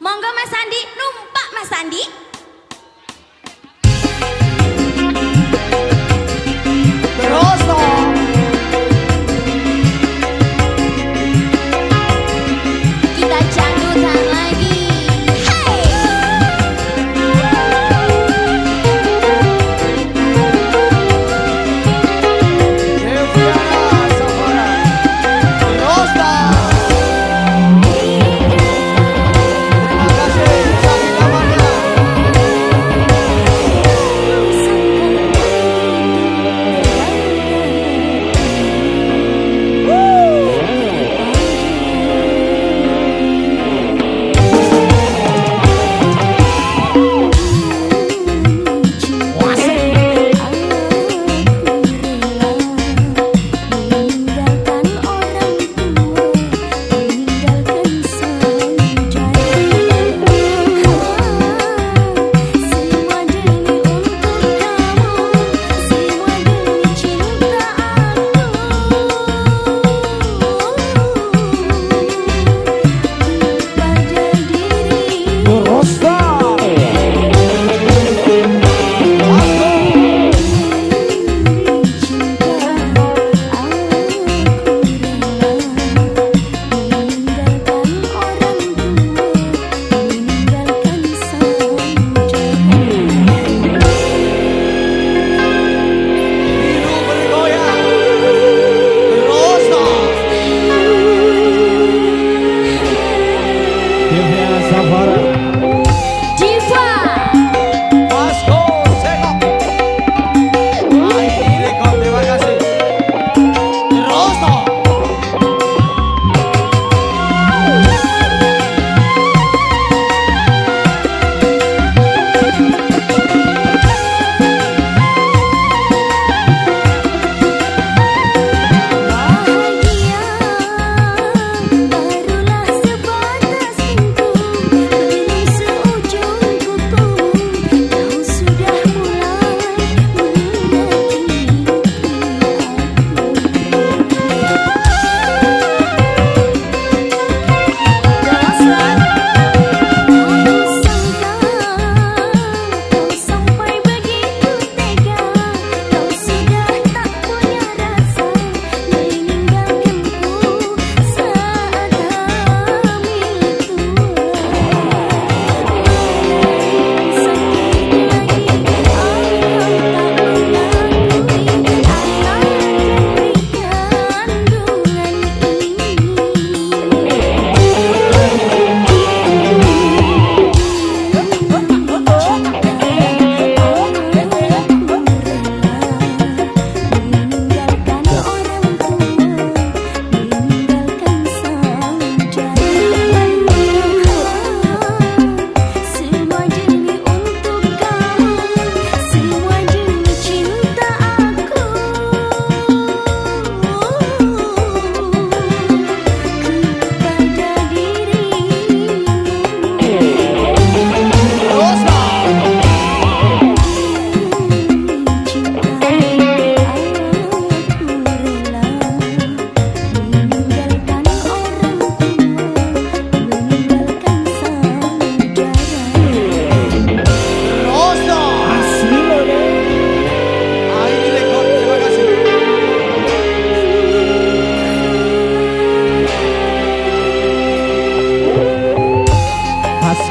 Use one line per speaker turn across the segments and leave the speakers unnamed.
Monggo Mas Sandi, numpak Mas Sandi.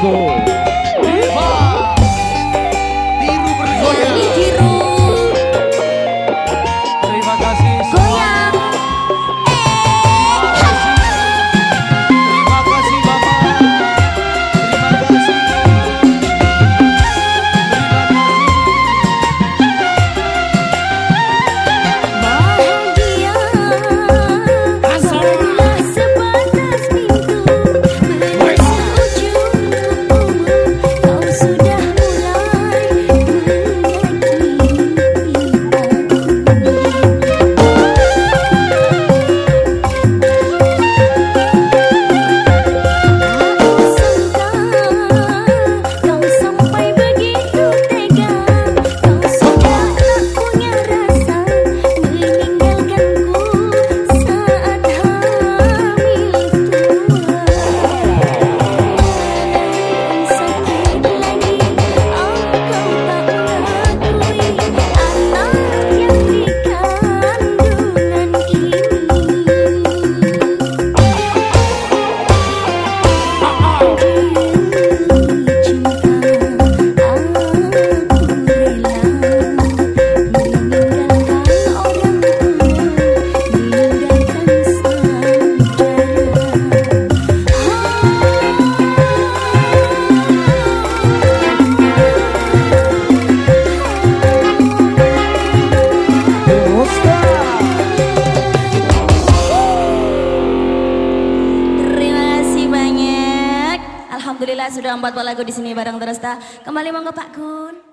go.
Sudah membuat lagu di sini bareng terus ta. Kembali monggo Pak Gun.